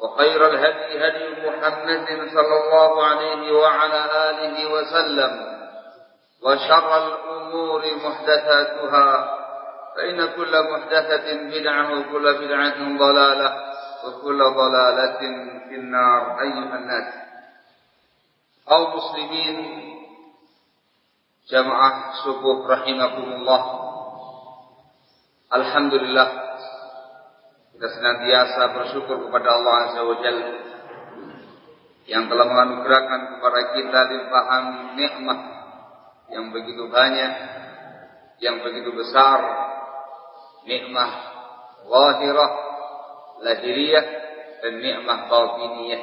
وخير الهدي هدي محمد صلى الله عليه وعلى آله وسلم وشر الأمور محدثاتها فإن كل محدثة بدعة وكل بدعة ضلالة وكل ضلالة في النار. أيها الناس أو مسلمين جماعة subuh rahimakumullah Alhamdulillah kita senantiasa bersyukur kepada Allah Azza wa Jalla yang telah menganugerahkan kepada kita limpahan nikmat yang begitu banyak, yang begitu besar, nikmat zahirah, lahiriah dan nikmat batiniyah.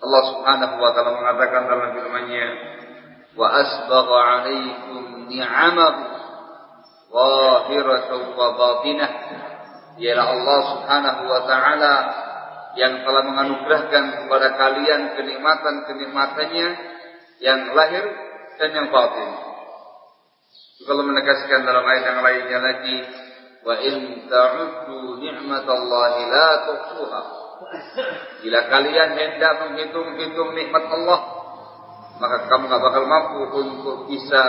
Allah Subhanahu wa taala mengatakan dalam firman-Nya, "Wa asbagha 'alaikum ni'amahu zahiratan wa batinah." Ialah Allah Subhanahu wa taala yang telah menganugerahkan kepada kalian kenikmatan-kenikmatannya yang lahir dan yang batin. Kalau menegaskan dalam ayat yang lainnya lagi, wa in ta'uddu ni'matallahi la tuhsuha. Bila kalian hendak menghitung-hitung nikmat Allah, maka kamu nggak bakal mampu untuk bisa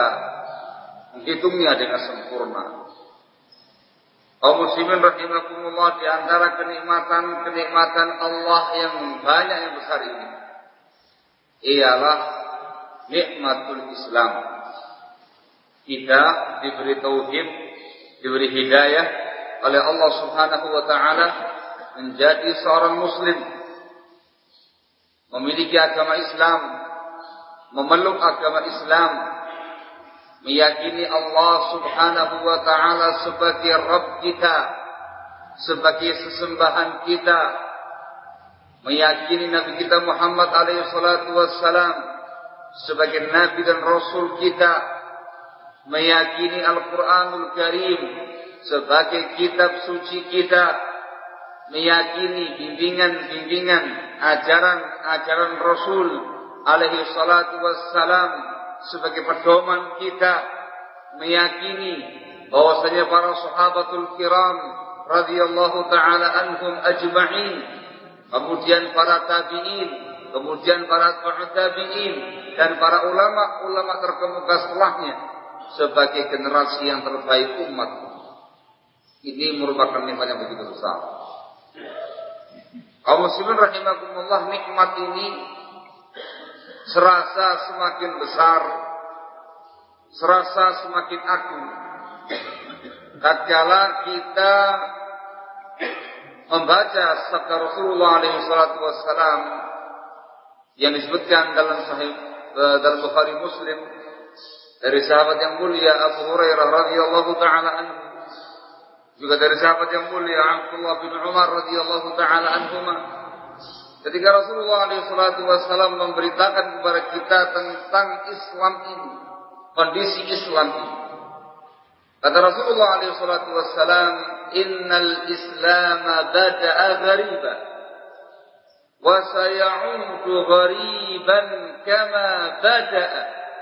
menghitungnya dengan sempurna. Kaum muslimin rahimakumullah di antara kenikmatan-kenikmatan Allah yang banyak yang besar ini ialah nikmatul Islam. Kita diberi tauhid, diberi hidayah oleh Allah Subhanahu wa taala menjadi seorang muslim. Memiliki agama Islam, memeluk agama Islam, meyakini Allah Subhanahu wa taala sebagai Rabb kita, sebagai sesembahan kita, meyakini Nabi kita Muhammad alaihi salatu wassalam sebagai nabi dan rasul kita, meyakini Al-Qur'anul Karim sebagai kitab suci kita, meyakini bimbingan-bimbingan ajaran-ajaran Rasul alaihi salatu wassalam sebagai pedoman kita meyakini bahwasanya para sahabatul kiram radhiyallahu taala anhum ajma'in kemudian para tabi'in kemudian para tabi'in dan para ulama-ulama terkemuka setelahnya sebagai generasi yang terbaik umat. Ini merupakan nikmat yang begitu besar. Kaum muslimin rahimakumullah nikmat ini serasa semakin besar, serasa semakin agung. Tatkala kita membaca sabda Rasulullah SAW yang disebutkan dalam Sahih dalam Bukhari Muslim dari sahabat yang mulia Abu Hurairah radhiyallahu taala anhu Juga dari sahabat yang mulia Abdullah bin Umar radhiyallahu taala anhuma. Ketika Rasulullah SAW memberitakan kepada kita tentang Islam ini, kondisi Islam ini. Kata Rasulullah SAW, Innal Islam bada'a ghariban, wa sayaudu ghariban kama bada'a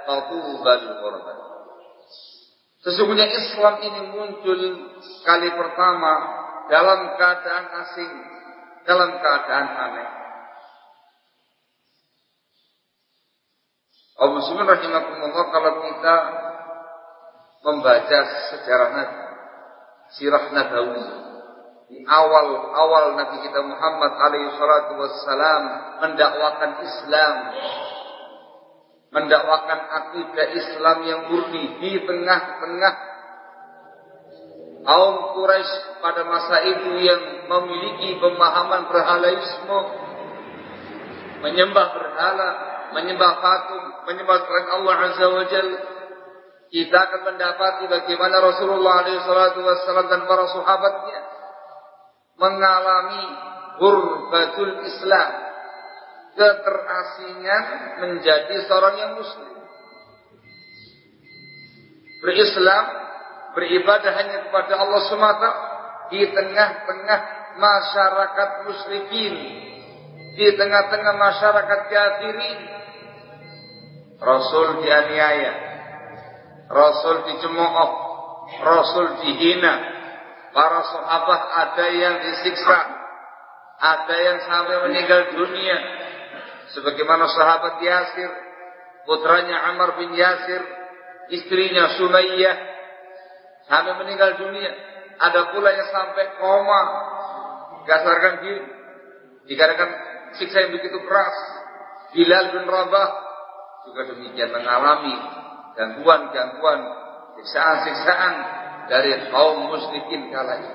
fatubal ghurban. Sesungguhnya Islam ini muncul kali pertama dalam keadaan asing, dalam keadaan aneh. Om muslimin rahimakumullah kalau kita membaca sejarah Nabi, sirah Nabawi, di awal-awal Nabi kita Muhammad alaihi salatu wassalam mendakwakan Islam mendakwakan akidah Islam yang murni di tengah-tengah kaum Quraisy pada masa itu yang memiliki pemahaman berhalaisme, menyembah berhala, menyembah patung, menyembah selain Allah Azza wa Jal. Kita akan mendapati bagaimana Rasulullah SAW dan para sahabatnya mengalami hurbatul Islam, keterasingan menjadi seorang yang muslim. Berislam, beribadah hanya kepada Allah semata di tengah-tengah masyarakat musyrikin, di tengah-tengah masyarakat kafirin. Rasul dianiaya, Rasul dicemooh, Rasul dihina, para sahabat ada yang disiksa, ada yang sampai meninggal dunia, sebagaimana sahabat Yasir, putranya Ammar bin Yasir, istrinya Sumayyah sampai meninggal dunia. Ada pula yang sampai koma, gasarkan diri, dikarenakan siksa yang begitu keras. Bilal bin Rabah juga demikian mengalami gangguan-gangguan, siksaan-siksaan dari kaum musyrikin kala itu.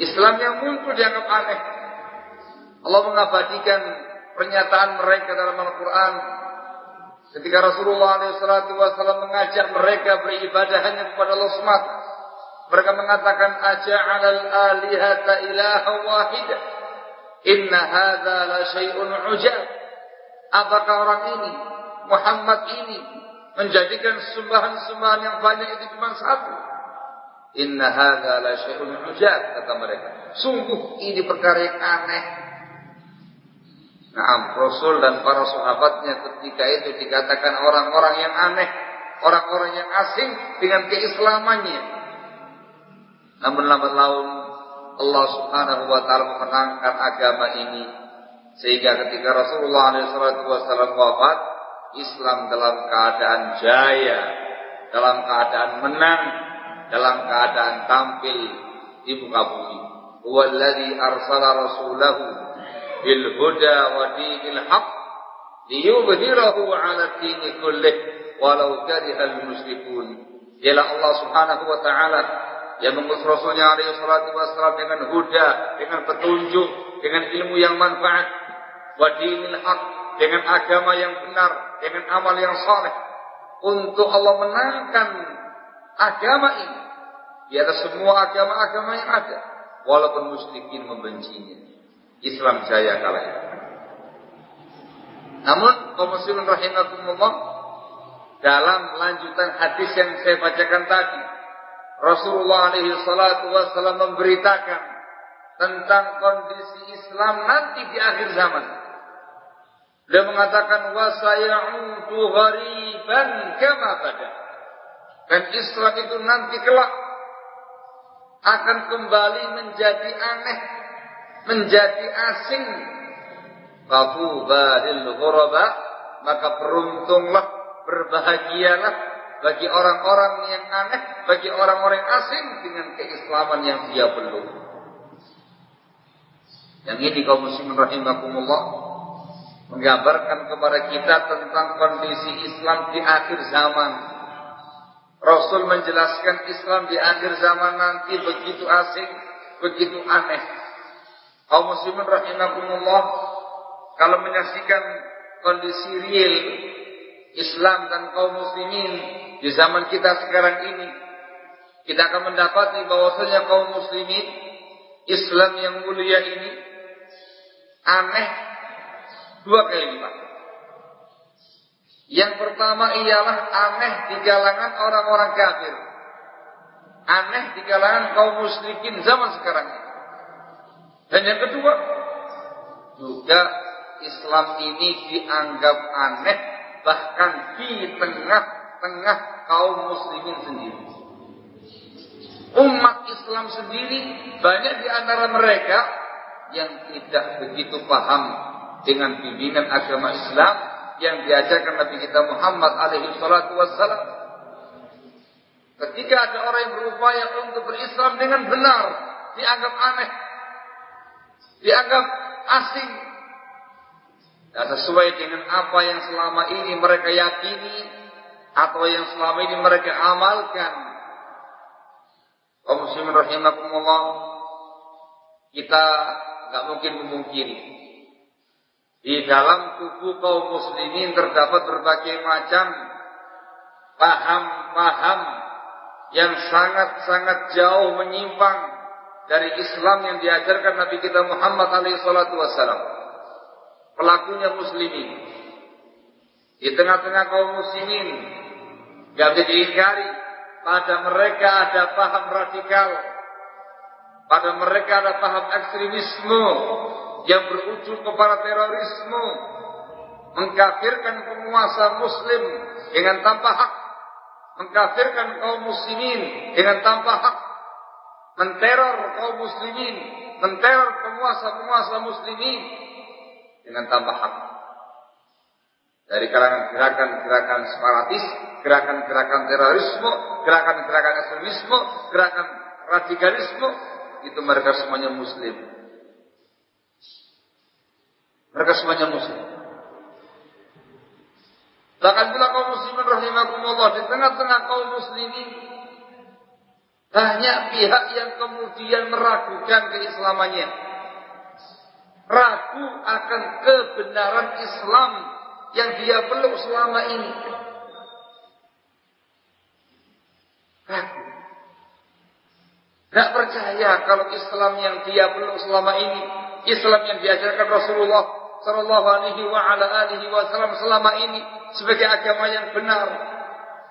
Islam yang muncul dianggap aneh. Allah mengabadikan pernyataan mereka dalam Al-Quran ketika Rasulullah SAW mengajak mereka beribadah hanya kepada Allah semata. Mereka mengatakan aja'al alihata ilaha wahida. Inna hadha la syai'un ujab. Apakah orang ini, Muhammad ini menjadikan sembahan-sembahan yang banyak itu cuma satu? Inna hadha la syai'un ujab kata mereka. Sungguh ini perkara yang aneh Nah, Rasul dan para sahabatnya ketika itu dikatakan orang-orang yang aneh, orang-orang yang asing dengan keislamannya. Namun lambat laun Allah Subhanahu wa taala memenangkan agama ini sehingga ketika Rasulullah SAW wafat, Islam dalam keadaan jaya, dalam keadaan menang, dalam keadaan tampil di muka bumi. Huwallazi arsala rasulahu bil huda wa dinil haq liyudhhirahu 'ala dini kullih walau karihal musyrikun. Ialah Allah Subhanahu wa taala yang mengutus Rasulnya alaihi salatu wassalam dengan huda, dengan petunjuk, dengan ilmu yang manfaat, wa dinil haq, dengan agama yang benar, dengan amal yang saleh. Untuk Allah menangkan agama ini di atas semua agama-agama yang ada, walaupun musyrikin membencinya. Islam jaya kala itu. Namun kaum muslimin rahimakumullah dalam lanjutan hadis yang saya bacakan tadi Rasulullah alaihi salatu wasallam memberitakan tentang kondisi Islam nanti di akhir zaman. Dia mengatakan wa sayaudu ghariban kama bada. Dan Islam itu nanti kelak akan kembali menjadi aneh menjadi asing Fatuba lil ghuraba maka beruntunglah berbahagialah bagi orang-orang yang aneh, bagi orang-orang asing dengan keislaman yang dia belum. Yang ini kaum muslimin rahimakumullah menggambarkan kepada kita tentang kondisi Islam di akhir zaman. Rasul menjelaskan Islam di akhir zaman nanti begitu asing, begitu aneh kaum muslimin rahimakumullah kalau menyaksikan kondisi real Islam dan kaum muslimin di zaman kita sekarang ini kita akan mendapati bahwasanya kaum muslimin Islam yang mulia ini aneh dua kali lipat. Yang pertama ialah aneh di kalangan orang-orang kafir. Aneh di kalangan kaum musyrikin zaman sekarang. Dan yang kedua, juga Islam ini dianggap aneh bahkan di tengah-tengah kaum muslimin sendiri. Umat Islam sendiri banyak di antara mereka yang tidak begitu paham dengan bimbingan agama Islam yang diajarkan Nabi kita Muhammad alaihi salatu wassalam. Ketika ada orang yang berupaya untuk berislam dengan benar, dianggap aneh, dianggap asing, tidak sesuai dengan apa yang selama ini mereka yakini atau yang selama ini mereka amalkan. Kaum muslimin rahimakumullah, kita nggak mungkin memungkiri di dalam tubuh kaum muslimin terdapat berbagai macam paham-paham yang sangat-sangat jauh menyimpang dari Islam yang diajarkan Nabi kita Muhammad alaihi salatu wasallam. Pelakunya muslimin. Di tengah-tengah kaum muslimin gak bisa diingkari pada mereka ada paham radikal. Pada mereka ada paham ekstremisme yang berujung kepada terorisme, mengkafirkan penguasa muslim dengan tanpa hak, mengkafirkan kaum muslimin dengan tanpa hak, menteror kaum muslimin, menteror penguasa-penguasa muslimin dengan tanpa hak. Dari kalangan gerakan-gerakan separatis, gerakan-gerakan terorisme, gerakan-gerakan ekstremisme, gerakan radikalisme, itu mereka semuanya muslim. Mereka semuanya muslim. Bahkan pula kaum muslimin rahimakumullah di tengah-tengah kaum muslimin banyak pihak yang kemudian meragukan keislamannya. Ragu akan kebenaran Islam yang dia peluk selama ini. Ragu. Gak percaya kalau Islam yang dia peluk selama ini, Islam yang diajarkan Rasulullah Sallallahu Alaihi wa ala alihi Wasallam selama ini sebagai agama yang benar.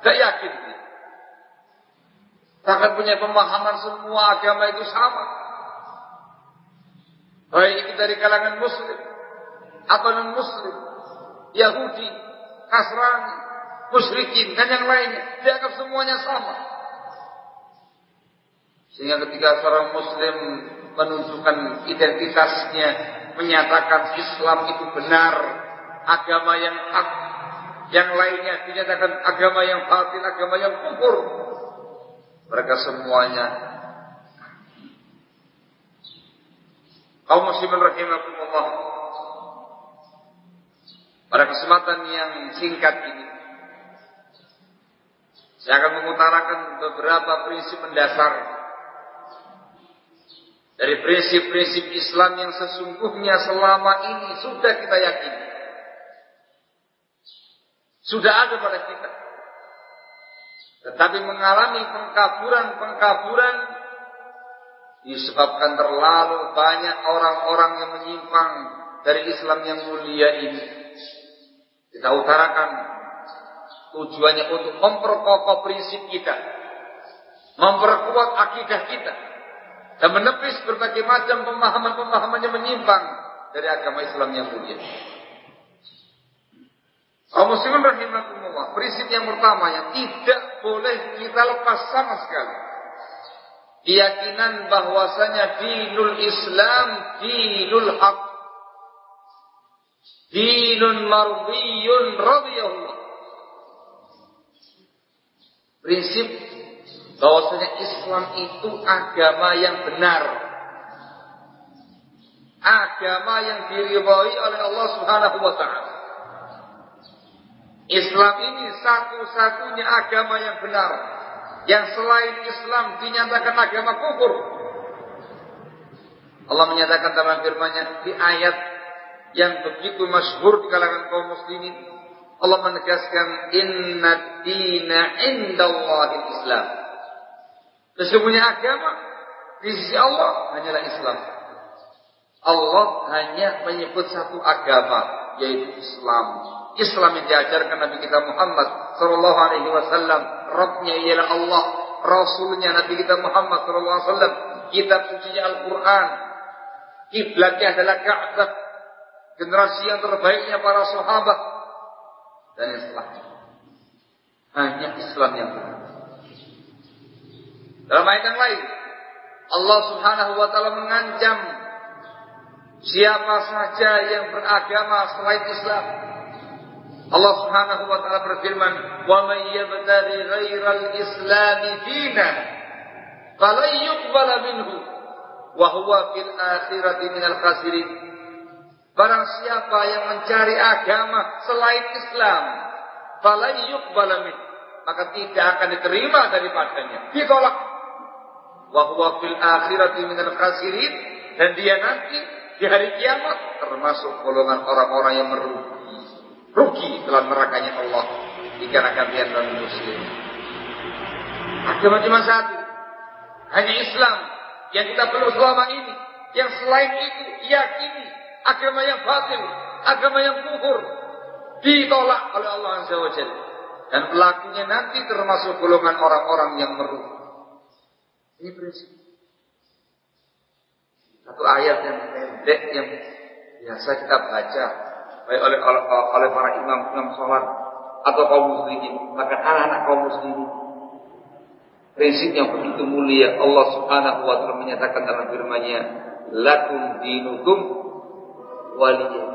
Gak yakin. Bahkan punya pemahaman semua agama itu sama. Baik itu dari kalangan Muslim atau non Muslim, Yahudi, Nasrani, musyrikin dan yang lainnya dianggap semuanya sama. Sehingga ketika seorang Muslim menunjukkan identitasnya menyatakan Islam itu benar, agama yang hak, yang lainnya dinyatakan agama yang batil, agama yang kufur. Mereka semuanya kaum muslimin rahimakumullah. Pada kesempatan yang singkat ini, saya akan mengutarakan beberapa prinsip mendasar dari prinsip-prinsip Islam yang sesungguhnya selama ini sudah kita yakini. Sudah ada pada kita. Tetapi mengalami pengkaburan-pengkaburan disebabkan terlalu banyak orang-orang yang menyimpang dari Islam yang mulia ini. Kita utarakan tujuannya untuk memperkokoh prinsip kita, memperkuat akidah kita, dan menepis berbagai macam pemahaman-pemahaman yang menyimpang dari agama Islam yang mulia. Kaum muslimin rahimakumullah, prinsip yang pertama yang tidak boleh kita lepas sama sekali. Keyakinan bahwasanya dinul Islam dinul haq. Dinun mardiyun radiyallahu. Prinsip bahwasanya Islam itu agama yang benar. Agama yang diridhai oleh Allah Subhanahu wa taala. Islam ini satu-satunya agama yang benar. Yang selain Islam dinyatakan agama kufur. Allah menyatakan dalam firman-Nya di ayat yang begitu masyhur di kalangan kaum muslimin. Allah menegaskan inna dina indallahi Islam. Sesungguhnya agama di sisi Allah hanyalah Islam. Allah hanya menyebut satu agama yaitu Islam. Islam yang diajarkan Nabi kita Muhammad sallallahu alaihi wasallam, Rabbnya ialah Allah, Rasulnya Nabi kita Muhammad sallallahu alaihi wasallam, kitab sucinya Al-Qur'an. Kiblatnya adalah Ka'bah. Generasi yang terbaiknya para sahabat dan yang setelahnya. Hanya Islam yang benar. Dalam ayat yang lain, Allah Subhanahu wa taala mengancam siapa saja yang beragama selain Islam. Allah Subhanahu wa taala berfirman, "Wa may yabtaghi ghairal Islam dinan falan yuqbala minhu wa huwa fil akhirati minal khasirin." Barang siapa yang mencari agama selain Islam, falan yuqbala minhu, maka tidak akan diterima daripadanya. Ditolak. Wa huwa fil akhirati minal khasirin dan dia nanti di hari kiamat termasuk golongan orang-orang yang merugi. Rugi dalam nerakanya Allah dikarenakan dia non muslim. Agama cuma satu. Hanya Islam yang kita perlu selama ini. Yang selain itu yakini agama yang batil, agama yang kufur ditolak oleh Allah Azza wa Jalla. Dan pelakunya nanti termasuk golongan orang-orang yang merugi. Ini prinsip. Satu ayat yang pendek yang biasa kita baca baik oleh oleh, oleh para imam imam sholat atau kaum muslimin bahkan anak-anak kaum muslimin prinsip yang begitu mulia Allah Subhanahu wa taala menyatakan dalam firman-Nya lakum dinukum waliyah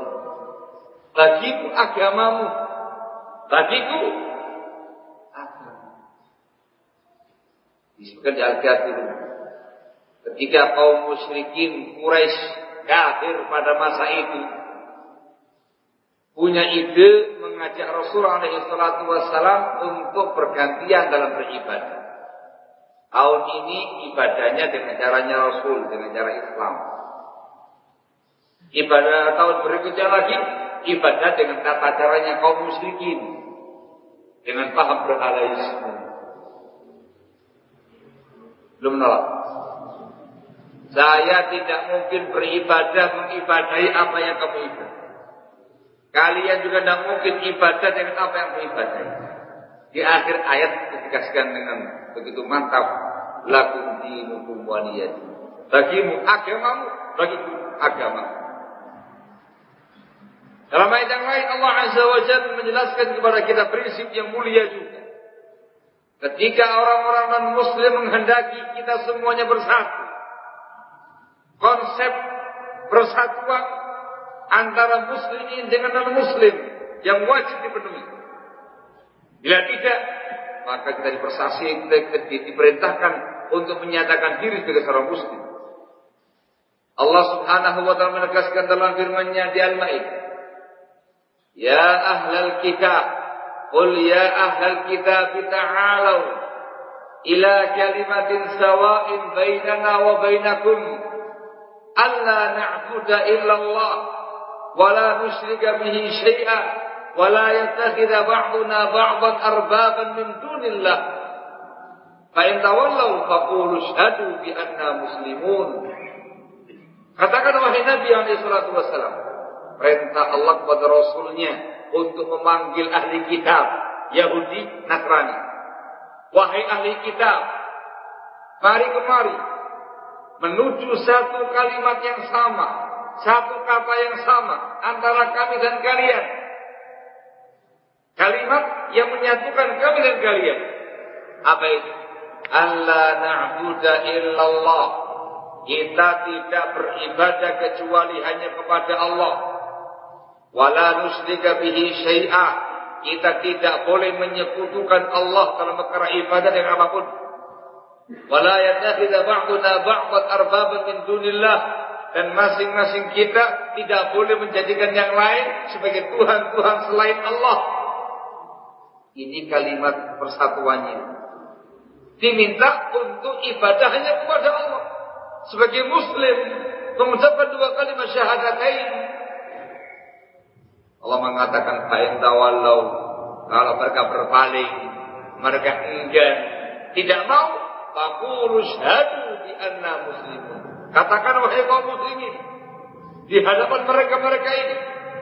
bagiku agamamu bagiku agama disebutkan di Al-Kafirun ketika kaum musyrikin Quraisy kafir pada masa itu punya ide mengajak Rasulullah SAW untuk bergantian dalam beribadah. Tahun ini ibadahnya dengan caranya Rasul, dengan cara Islam. Ibadah tahun berikutnya lagi ibadah dengan tata caranya kaum musyrikin dengan paham berhalaisme. Belum nolak. Saya tidak mungkin beribadah mengibadahi apa yang kamu ibadah. Kalian juga tidak mungkin ibadah dengan apa yang kamu ibadahi. Di akhir ayat ditegaskan dengan begitu mantap. Lakum dinukum waliyati. Bagimu agamamu, bagiku agama. Dalam ayat yang lain Allah Azza wa Jalla menjelaskan kepada kita prinsip yang mulia juga. Ketika orang-orang non-muslim menghendaki kita semuanya bersatu konsep persatuan antara muslimin dengan non-muslim yang wajib dipenuhi. Bila tidak, maka kita dipersasi, kita diperintahkan untuk menyatakan diri sebagai seorang muslim. Allah Subhanahu wa taala menegaskan dalam firman-Nya di Al-Maidah, "Ya ahlal kitab, qul ya ahlal kitab ta'alu ila kalimatin sawa'in bainana wa bainakum alla na'budu illallah wa la nusyrika bihi syai'a wa la yattakhidha ba'duna ba'dan arbaban min dunillah fa in tawallaw faqulu syahadu bi anna muslimun katakan wahai nabi alaihi salatu wasalam perintah Allah kepada rasulnya untuk memanggil ahli kitab Yahudi Nasrani wahai ahli kitab mari kemari menuju satu kalimat yang sama, satu kata yang sama antara kami dan kalian. Kalimat yang menyatukan kami dan kalian. Apa itu? Allah na'budu illallah. Kita tidak beribadah kecuali hanya kepada Allah. Wala nusyrika bihi syai'a. Kita tidak boleh menyekutukan Allah dalam perkara ibadah dengan apa pun. Wala yattakhidha ba'duna ba'dan arbaban min dunillah dan masing-masing kita tidak boleh menjadikan yang lain sebagai tuhan-tuhan selain Allah. Ini kalimat persatuannya. Diminta untuk ibadahnya kepada Allah. Sebagai muslim mengucapkan dua kalimat syahadatain. Allah mengatakan fa'in tawallau kalau mereka berpaling, mereka enggan, tidak mau Faqulu syahadu bi anna muslimun. Katakan wahai kaum muslimin di hadapan mereka-mereka ini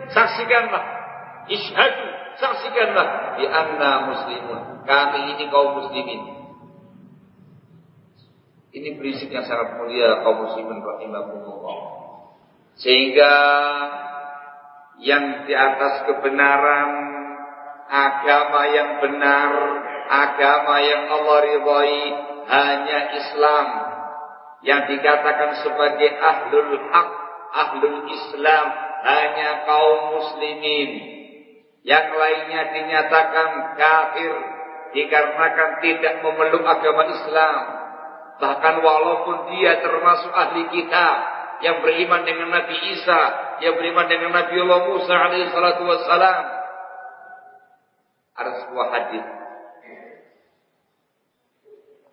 saksikanlah isyhadu saksikanlah di anna muslimun. Kami ini kaum muslimin. Ini prinsip yang sangat mulia kaum muslimin rahimahumullah. Sehingga yang di atas kebenaran agama yang benar, agama yang Allah ridhai hanya Islam yang dikatakan sebagai ahlul haq, ahlul Islam hanya kaum muslimin. Yang lainnya dinyatakan kafir dikarenakan tidak memeluk agama Islam Bahkan walaupun dia termasuk ahli kitab yang beriman dengan Nabi Isa, yang beriman dengan Nabi Allah Musa alaihi salatu wassalam. Ada sebuah hadis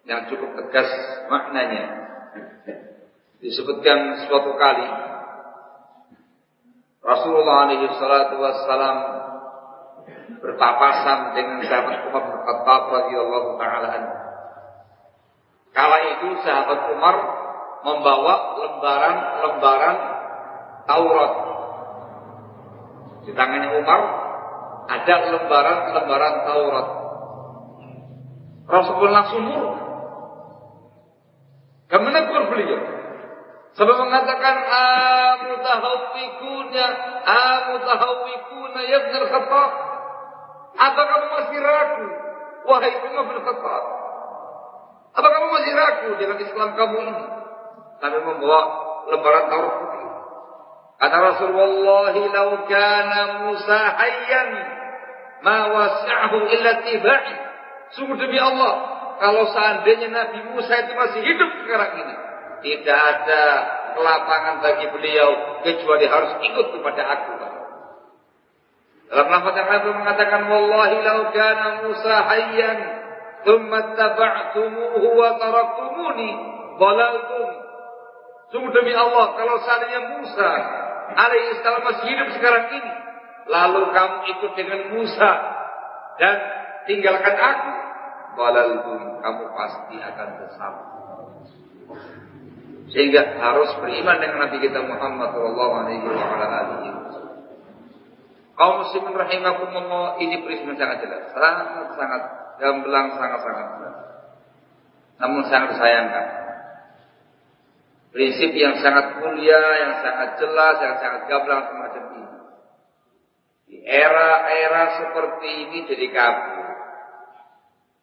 yang cukup tegas maknanya. Disebutkan suatu kali Rasulullah alaihi salatu wassalam berpapasan dengan sahabat Umar bin Khattab radhiyallahu taala. Kala itu sahabat Umar membawa lembaran-lembaran Taurat. Di tangannya Umar ada lembaran-lembaran Taurat. Rasulullah langsung murung. Kemenegur beliau. Sebab mengatakan amutahawwikuna amutahawwikuna ya Ibn Khattab. Atau kamu masih ragu wahai Umar bin Khattab? Apa kamu masih ragu dengan Islam kamu ini? Kami membawa lembaran Taurat. Kata Rasulullah, "Lau kana Musa hayyan, ma wasi'ahu illa tiba'i." Sungguh demi Allah, kalau seandainya Nabi Musa itu masih hidup sekarang ini, tidak ada lapangan bagi beliau kecuali harus ikut kepada aku. Dalam lafaz yang lain mengatakan wallahi lau kana Musa hayyan thumma taba'tumuhu wa taraktumuni dhalaltum. Sungguh demi Allah kalau seandainya Musa alaihissalam masih hidup sekarang ini, lalu kamu ikut dengan Musa dan tinggalkan aku, balaltum kamu pasti akan bersama. Sehingga harus beriman dengan Nabi kita Muhammad Shallallahu Alaihi Wasallam. Kaum muslimin rahimakumullah ini prinsip sangat jelas, sangat sangat gamblang sangat-sangat berat. Namun sangat disayangkan. Prinsip yang sangat mulia, yang sangat jelas, yang sangat gamblang semacam ini. Di era-era seperti ini jadi kabur.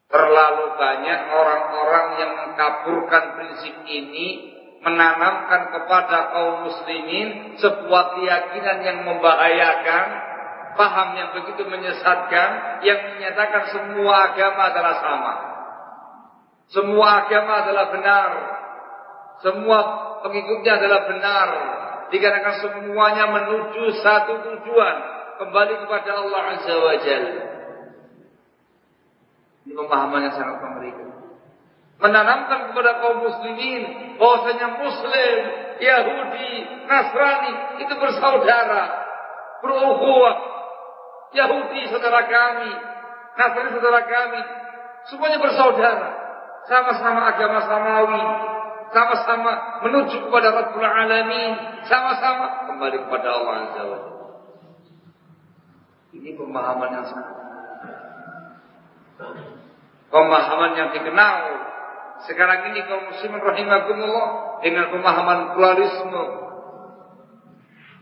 Terlalu banyak orang-orang yang mengkaburkan prinsip ini menanamkan kepada kaum muslimin sebuah keyakinan yang membahayakan paham yang begitu menyesatkan yang menyatakan semua agama adalah sama. Semua agama adalah benar. Semua pengikutnya adalah benar. Dikarenakan semuanya menuju satu tujuan. Kembali kepada Allah Azza wa Jalla. Ini pemahaman yang sangat mengerikan. Menanamkan kepada kaum muslimin bahwasanya muslim, Yahudi, Nasrani itu bersaudara, berukhuwah, Yahudi saudara kami, Nasrani saudara kami, semuanya bersaudara, sama-sama agama samawi, sama-sama menuju kepada Rabbul Alamin, sama-sama kembali kepada Allah Azza wa Ini pemahaman yang sangat pemahaman yang dikenal sekarang ini kaum muslimin rahimakumullah dengan pemahaman pluralisme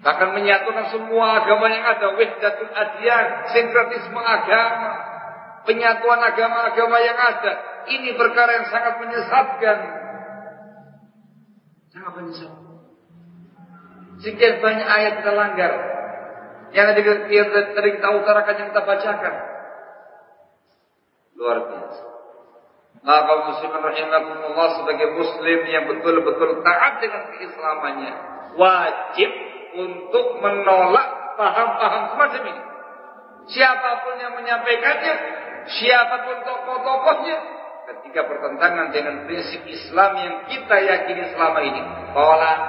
Bahkan menyatukan semua agama yang ada. Wahdatul adyan, sinkretisme agama. Penyatuan agama-agama yang ada. Ini perkara yang sangat menyesatkan. Sangat menyesatkan. Sekian banyak ayat kita langgar. Yang tadi, tadi kita utarakan, yang kita bacakan. Luar biasa. Maka muslimin rahimahumullah sebagai muslim yang betul-betul taat dengan keislamannya. Wajib untuk menolak paham-paham semacam ini. Siapa pun yang menyampaikannya, siapa pun tokoh-tokohnya, ketika bertentangan dengan prinsip Islam yang kita yakini selama ini, tolak.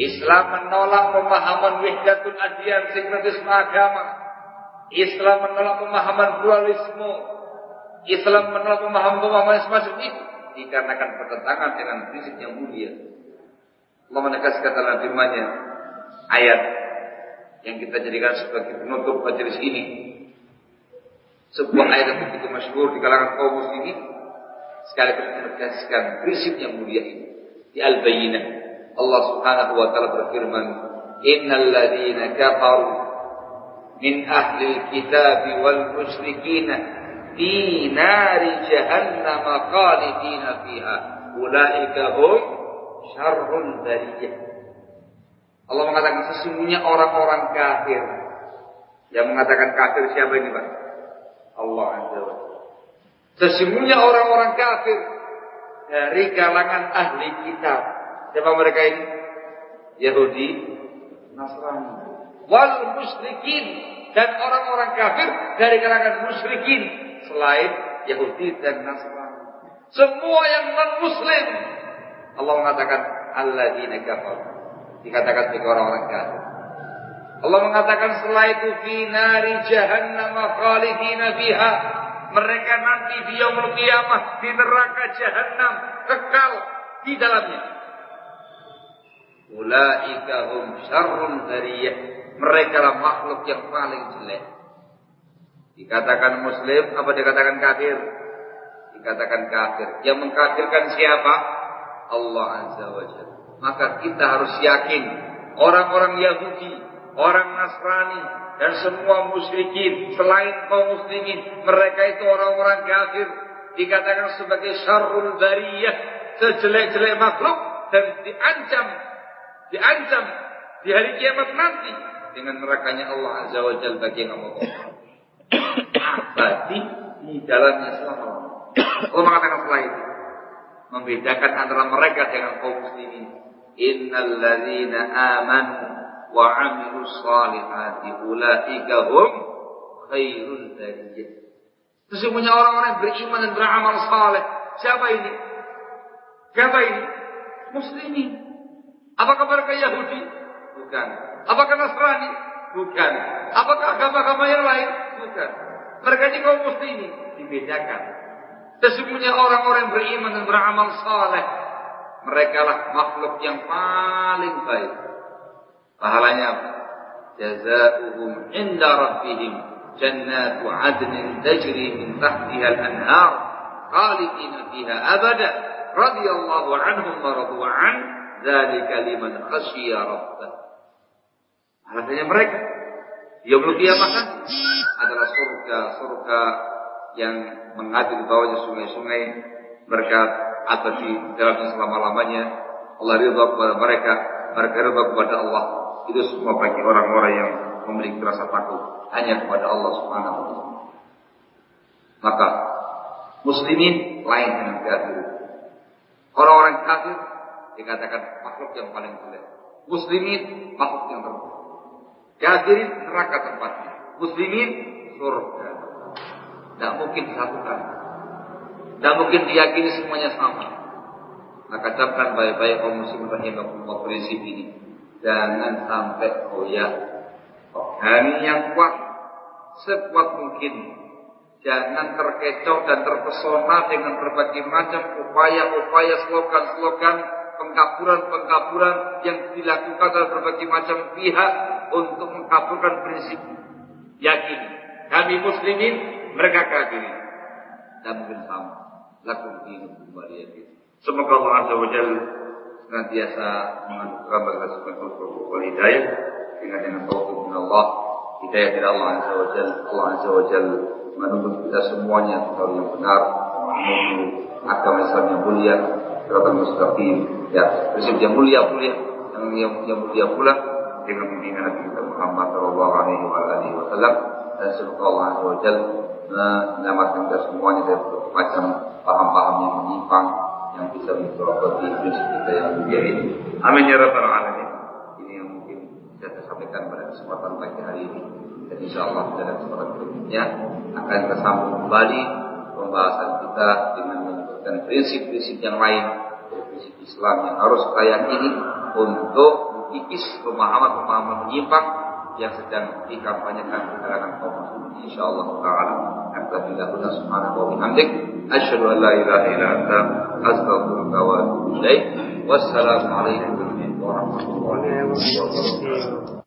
Islam menolak pemahaman wihdatul adyan sinkretisme agama. Islam menolak pemahaman pluralisme. Islam menolak pemahaman-pemahaman semacam itu dikarenakan pertentangan dengan prinsip yang mulia. Allah menegaskan dalam firman-Nya ayat yang kita jadikan sebagai penutup majelis ini. Sebuah ayat yang begitu masyhur di kalangan kaum muslimin sekaligus menegaskan prinsip yang mulia ini. Di Al-Bayyinah Allah Subhanahu wa taala berfirman, "Innal ladzina kafaru min ahli al-kitab wal musyrikin fi nari jahannam khalidina fiha. Ulaika hum syarrul bariyah." Allah mengatakan sesungguhnya orang-orang kafir. Yang mengatakan kafir siapa ini, Pak? Allah Azza wa Sesungguhnya orang-orang kafir dari kalangan ahli kitab. Siapa mereka ini? Yahudi, Nasrani. Wal musyrikin dan orang-orang kafir dari kalangan musyrikin selain Yahudi dan Nasrani. Semua yang non-muslim. Allah mengatakan alladzina kafaru. Dikatakan sebagai orang-orang kafir. Allah mengatakan setelah itu fi nari jahannam khalidina fiha mereka nanti di yaumul qiyamah di neraka jahanam kekal di dalamnya. Ulaika hum syarrul bariyah. Mereka lah makhluk yang paling jelek. Dikatakan muslim apa dikatakan kafir? Dikatakan kafir. Yang mengkafirkan siapa? Allah Azza wa Jalla. Maka kita harus yakin orang-orang Yahudi, orang Nasrani, dan semua musyrikin selain kaum muslimin mereka itu orang-orang kafir dikatakan sebagai syarrul bariyah sejelek-jelek makhluk dan diancam diancam di hari kiamat nanti dengan nerakanya Allah Azza wa Jalla bagi yang mau. Abadi di dalamnya selama Allah mengatakan setelah itu membedakan antara mereka dengan kaum muslimin. Innal ladzina amanu wa amilus salihati ulaika hum khairul bariyah. Sesungguhnya orang-orang yang beriman dan beramal saleh. Siapa ini? Siapa ini? Muslimin. Apakah mereka Yahudi? Bukan. Apakah Nasrani? Bukan. Apakah agama-agama yang lain? Bukan. Mereka ini kaum muslimin. Dibedakan. Sesungguhnya orang-orang beriman dan beramal saleh. Mereka lah makhluk yang paling baik. Pahalanya? Jazaohum inda rabbihim jannatu adnin tajri min tahtiha al-anhar khalidina fiha abada radhiyallahu anhum wa radu an dzalika liman khasyiya rabbah. Pahalanya mereka Yaumul kiamah kan adalah surga, surga yang mengalir di bawahnya sungai-sungai mereka atau di dalamnya selama-lamanya. Allah ridha kepada mereka, mereka ridha kepada Allah itu semua bagi orang-orang yang memiliki rasa takut hanya kepada Allah Subhanahu wa taala. Maka muslimin lain dengan kafir. Orang-orang kafir dikatakan makhluk yang paling jelek. Muslimin makhluk yang terbaik. Kafirin neraka tempatnya. Muslimin surga. Tidak mungkin disatukan. Tidak mungkin diyakini semuanya sama. Maka camkan baik-baik kaum muslimin rahimahullah prinsip ini jangan sampai goyah. Rohani yang kuat, sekuat mungkin. Jangan terkecoh dan terpesona dengan berbagai macam upaya-upaya slogan-slogan pengkaburan-pengkaburan yang dilakukan oleh berbagai macam pihak untuk mengkaburkan prinsip. Yakin, kami muslimin, mereka kafirin. Dan mungkin sama. Lakum dinukum waliyadin. Semoga Allah Azza wa Jalla senantiasa menganugerahkan bagi kita semua wal hidayah. Dengan dengan taufik min Allah hidayah dari Allah Azza wa Jalla Allah Azza wa Jalla menuntut kita semuanya untuk yang benar menuju agama Islam yang mulia siratan mustaqim. Ya prinsip yang mulia mulia yang, yang, yang mulia pula dengan bimbingan Nabi kita Muhammad Shallallahu Alaihi Wasallam. Dan semoga Allah Azza wa Jalla menyelamatkan kita semuanya dari macam paham-paham yang menyimpang yang bisa mencoroti prinsip kita yang mulia ini. Amin ya rabbal alamin. Ini yang mungkin saya sampaikan pada kesempatan pagi hari ini. Dan insya Allah pada kesempatan berikutnya akan kita sambung kembali pembahasan kita dengan menyebutkan prinsip-prinsip yang lain dari prinsip Islam yang harus kita yakini untuk mengikis pemahaman-pemahaman menyimpang yang sedang dikampanyekan di kalangan kaum muslimin insyaallah taala Alhamdulillah subhanahu wa bihamdik asyhadu an la ilaha illa anta astaghfiruka wa atubu ilaik wassalamu alaikum warahmatullahi wabarakatuh